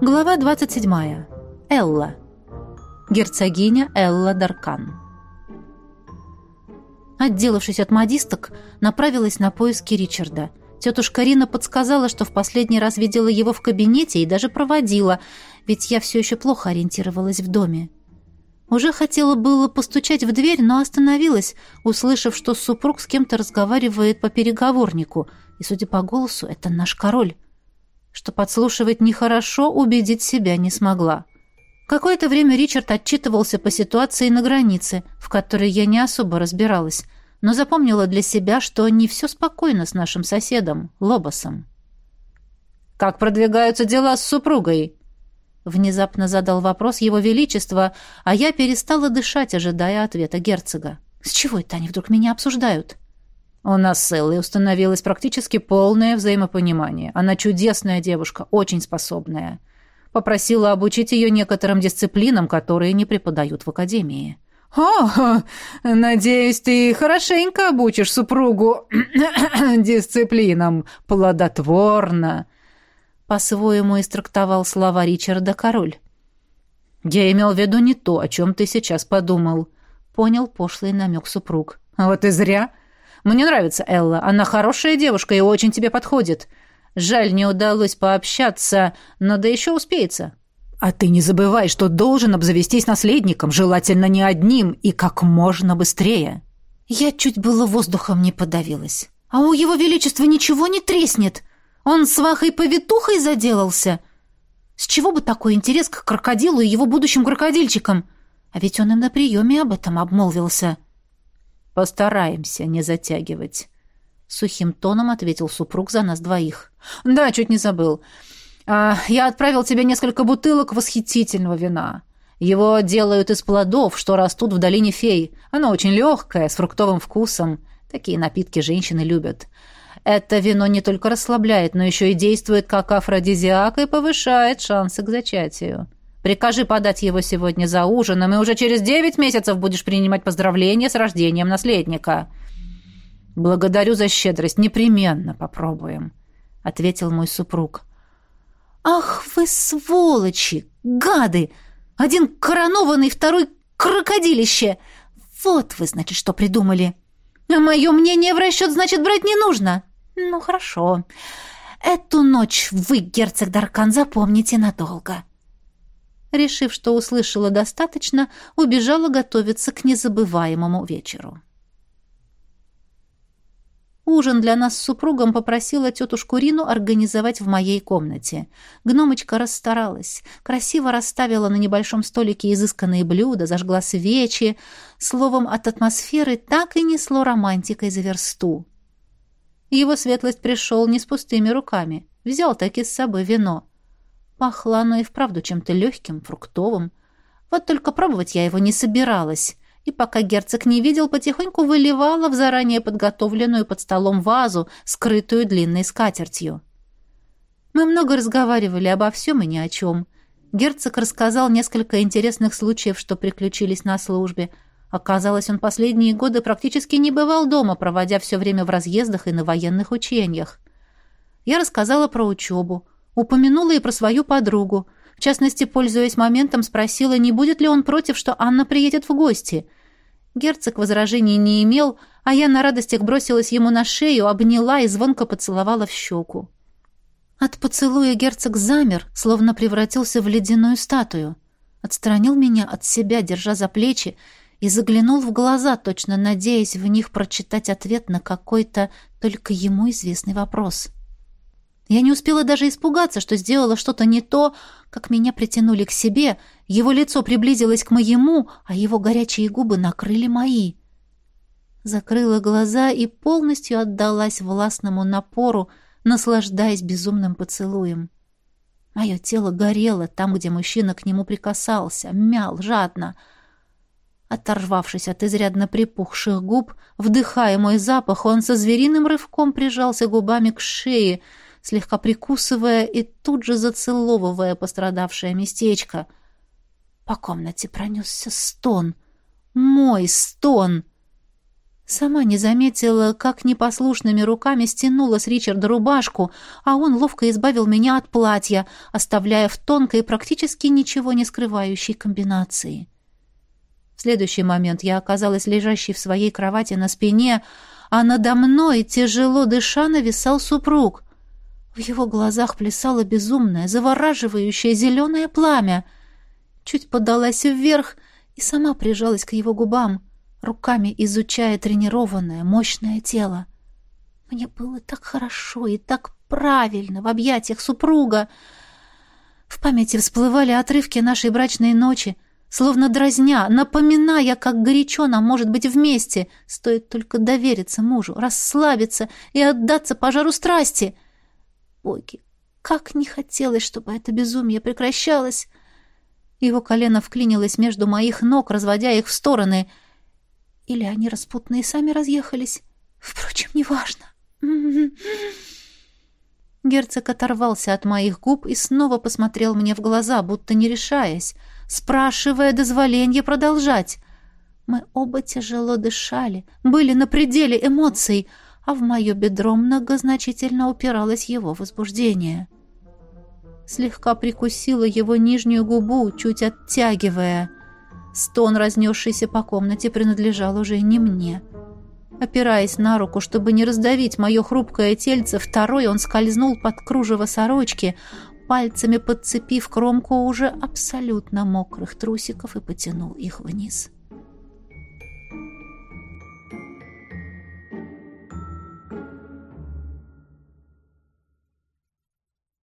Глава 27. Элла. Герцогиня Элла Даркан. Отделавшись от модисток, направилась на поиски Ричарда. Тетушка Рина подсказала, что в последний раз видела его в кабинете и даже проводила, ведь я все еще плохо ориентировалась в доме. Уже хотела было постучать в дверь, но остановилась, услышав, что супруг с кем-то разговаривает по переговорнику, и, судя по голосу, это наш король что подслушивать нехорошо, убедить себя не смогла. Какое-то время Ричард отчитывался по ситуации на границе, в которой я не особо разбиралась, но запомнила для себя, что не все спокойно с нашим соседом, Лобосом. «Как продвигаются дела с супругой?» Внезапно задал вопрос его величества, а я перестала дышать, ожидая ответа герцога. «С чего это они вдруг меня обсуждают?» У нас с Эллой установилось практически полное взаимопонимание. Она чудесная девушка, очень способная. Попросила обучить ее некоторым дисциплинам, которые не преподают в академии. «О, надеюсь, ты хорошенько обучишь супругу дисциплинам, плодотворно!» По-своему истрактовал слова Ричарда король. «Я имел в виду не то, о чем ты сейчас подумал», — понял пошлый намек супруг. «Вот и зря. Мне нравится Элла. Она хорошая девушка и очень тебе подходит. Жаль, не удалось пообщаться, но да еще успеется. А ты не забывай, что должен обзавестись наследником, желательно не одним и как можно быстрее. Я чуть было воздухом не подавилась. А у его величества ничего не треснет. Он свахой-повитухой заделался. С чего бы такой интерес к крокодилу и его будущим крокодильчикам? А ведь он им на приеме об этом обмолвился. — Постараемся не затягивать. Сухим тоном ответил супруг за нас двоих. Да, чуть не забыл. А, я отправил тебе несколько бутылок восхитительного вина. Его делают из плодов, что растут в долине фей. Оно очень легкое, с фруктовым вкусом. Такие напитки женщины любят. Это вино не только расслабляет, но еще и действует как афродизиак и повышает шансы к зачатию. Прикажи подать его сегодня за ужином, и уже через девять месяцев будешь принимать поздравления с рождением наследника». «Благодарю за щедрость. Непременно попробуем», — ответил мой супруг. «Ах вы сволочи! Гады! Один коронованный, второй крокодилище! Вот вы, значит, что придумали. А мое мнение в расчет, значит, брать не нужно. Ну, хорошо. Эту ночь вы, герцог Даркан, запомните надолго решив, что услышала достаточно, убежала готовиться к незабываемому вечеру. Ужин для нас с супругом попросила тетушку Рину организовать в моей комнате. Гномочка расстаралась, красиво расставила на небольшом столике изысканные блюда, зажгла свечи. Словом, от атмосферы так и несло романтикой за версту. Его светлость пришел не с пустыми руками. Взял таки с собой вино. Пахло оно и вправду чем-то легким, фруктовым. Вот только пробовать я его не собиралась. И пока герцог не видел, потихоньку выливала в заранее подготовленную под столом вазу, скрытую длинной скатертью. Мы много разговаривали обо всем и ни о чем. Герцог рассказал несколько интересных случаев, что приключились на службе. Оказалось, он последние годы практически не бывал дома, проводя все время в разъездах и на военных учениях. Я рассказала про учебу, Упомянула и про свою подругу. В частности, пользуясь моментом, спросила, не будет ли он против, что Анна приедет в гости. Герцог возражений не имел, а я на радостях бросилась ему на шею, обняла и звонко поцеловала в щеку. От поцелуя герцог замер, словно превратился в ледяную статую. Отстранил меня от себя, держа за плечи, и заглянул в глаза, точно надеясь в них прочитать ответ на какой-то только ему известный вопрос. Я не успела даже испугаться, что сделала что-то не то, как меня притянули к себе, его лицо приблизилось к моему, а его горячие губы накрыли мои. Закрыла глаза и полностью отдалась властному напору, наслаждаясь безумным поцелуем. Мое тело горело там, где мужчина к нему прикасался, мял жадно. Оторвавшись от изрядно припухших губ, вдыхая мой запах, он со звериным рывком прижался губами к шее — слегка прикусывая и тут же зацеловывая пострадавшее местечко. По комнате пронесся стон. Мой стон! Сама не заметила, как непослушными руками стянула с Ричарда рубашку, а он ловко избавил меня от платья, оставляя в тонкой, практически ничего не скрывающей комбинации. В следующий момент я оказалась лежащей в своей кровати на спине, а надо мной, тяжело дыша, нависал супруг. В его глазах плясало безумное, завораживающее зеленое пламя. Чуть подалась вверх и сама прижалась к его губам — руками изучая тренированное, мощное тело. Мне было так хорошо и так правильно в объятиях супруга. В памяти всплывали отрывки нашей брачной ночи, словно дразня, напоминая, как горячо нам может быть вместе. Стоит только довериться мужу, расслабиться и отдаться пожару страсти. Боги, как не хотелось, чтобы это безумие прекращалось. Его колено вклинилось между моих ног, разводя их в стороны — или они распутные сами разъехались? Впрочем, неважно. Герцог оторвался от моих губ и снова посмотрел мне в глаза, будто не решаясь, спрашивая дозволения продолжать. Мы оба тяжело дышали, были на пределе эмоций, а в мое бедро многозначительно упиралось его возбуждение. Слегка прикусила его нижнюю губу, чуть оттягивая — Стон, разнесшийся по комнате, принадлежал уже не мне. Опираясь на руку, чтобы не раздавить мое хрупкое тельце, второй он скользнул под кружево сорочки, пальцами подцепив кромку уже абсолютно мокрых трусиков и потянул их вниз. —